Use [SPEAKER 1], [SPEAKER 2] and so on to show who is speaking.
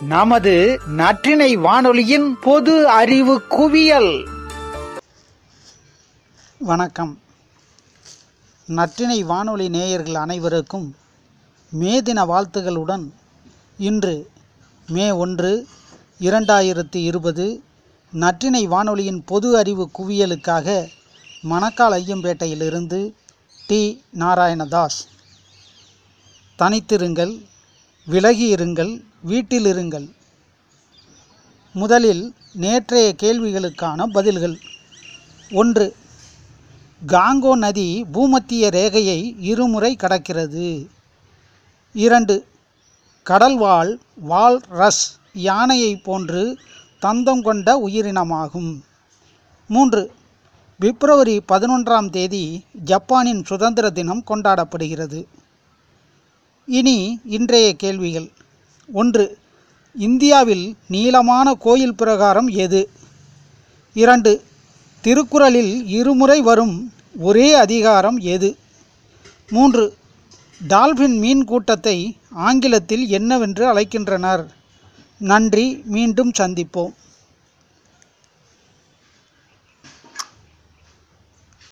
[SPEAKER 1] நமது நற்றினை வானொலியின் பொது அறிவு குவியல். வணக்கம். நற்றினை வானொலி நேயர்கள் அனைவருக்கும் மே தின வாழ்த்துகளுடன் இன்று மே ஒன்று இரண்டாயிரத்தி இருபது நற்றினை வானொலியின் பொது அறிவு குவியலுக்காக மணக்கால் ஐயம்பேட்டையிலிருந்து டி. நாராயணதாஸ் தனித்திருங்கள். விலகி இருங்கள் வீட்டில் இருங்கள் முதலில் நேற்றைய கேள்விகளுக்கான பதில்கள். ஒன்று காங்கோ நதி பூமத்திய ரேகையை இருமுறை கடக்கிறது. இரண்டு கடல்வாள் வால் ரஸ் யானையைப் போன்று தந்தம் கொண்ட உயிரினமாகும். மூன்று பிப்ரவரி பதினொன்றாம் தேதி ஜப்பானின் சுதந்திர தினம் கொண்டாடப்படுகிறது. இனி இன்றைய கேள்விகள். ஒன்று இந்தியாவில் நீளமான கோயில் பிரகாரம் எது? இரண்டு திருக்குறளில் இருமுறை வரும் ஒரே அதிகாரம் எது? மூன்று டால்பின் மீன் கூட்டத்தை ஆங்கிலத்தில் என்னவென்று அழைக்கின்றனர்? நன்றி மீண்டும் சந்திப்போம்.